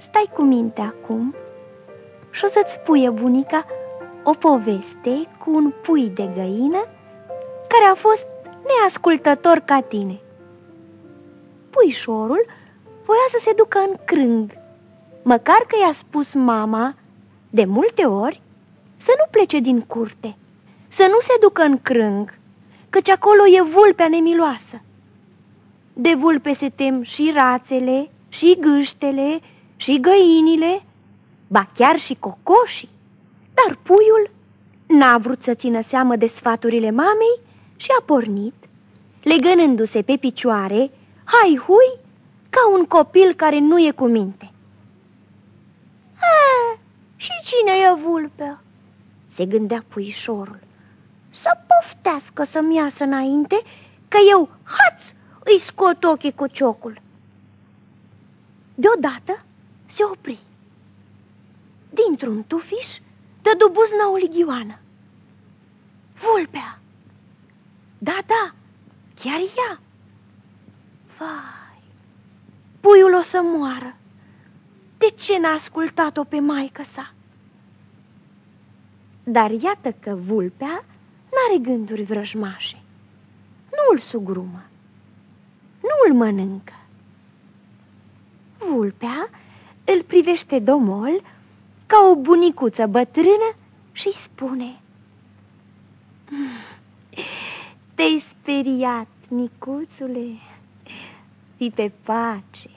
stai cu minte acum și o să-ți spuie bunica o poveste cu un pui de găină care a fost neascultător ca tine. Puișorul voia să se ducă în crâng, măcar că i-a spus mama, de multe ori, să nu plece din curte, să nu se ducă în crâng, căci acolo e vulpea nemiloasă. De vulpe se tem și rațele, și gâștele, și găinile, ba chiar și cocoșii. Dar puiul n-a vrut să țină seamă de sfaturile mamei și a pornit, legănându-se pe picioare, hai hui, ca un copil care nu e cu minte. A, și cine e vulpea? se gândea puișorul. Să poftească să-mi iasă înainte, că eu, haț, îi scot ochii cu ciocul. Deodată se opri. Dintr-un tufiș dădu buzna o ligioană. Vulpea! Da, da, chiar ea! Vai, puiul o să moară. De ce n-a ascultat-o pe maică sa? Dar iată că vulpea n-are gânduri vrăjmașe. Nu îl sugrumă, nu îl mănâncă. Vulpea îl privește domol ca o bunicuță bătrână și spune Te-ai speriat, micuțule, fi pe pace,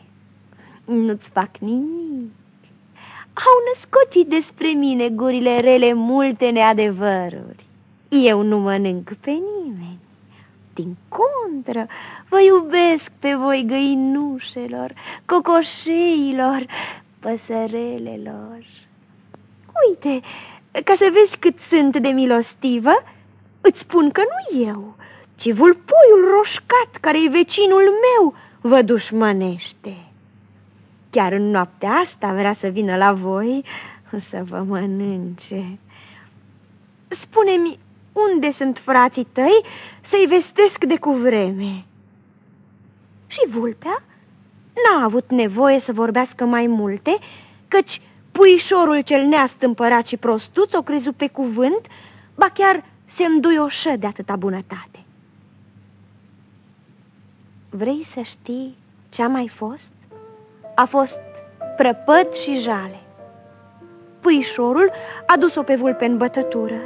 nu-ți fac nimic. Au născocit despre mine gurile rele multe neadevăruri. Eu nu mănânc pe nimeni. Din contră, vă iubesc pe voi găinușelor, cocoșeilor, păsărelelor. Uite, ca să vezi cât sunt de milostivă, îți spun că nu eu, ci vulpoiul roșcat, care e vecinul meu, vă dușmănește. Chiar în noaptea asta vrea să vină la voi să vă mănânce. Spune-mi, unde sunt frații tăi să-i vestesc de cuvreme? Și vulpea n-a avut nevoie să vorbească mai multe, căci puișorul cel neastâmpărat și prostuț o crezu pe cuvânt, ba chiar se înduioșă de atâta bunătate. Vrei să știi ce-a mai fost? A fost prăpăd și jale. Puișorul a dus-o pe vulpe în bătătură,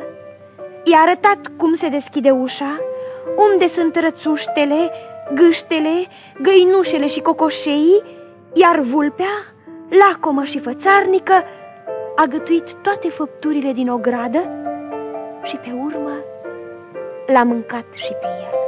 i-a arătat cum se deschide ușa, unde sunt rățuștele, gâștele, găinușele și cocoșeii, iar vulpea, lacomă și fățarnică, a gătuit toate făpturile din ogradă și pe urmă l-a mâncat și pe el.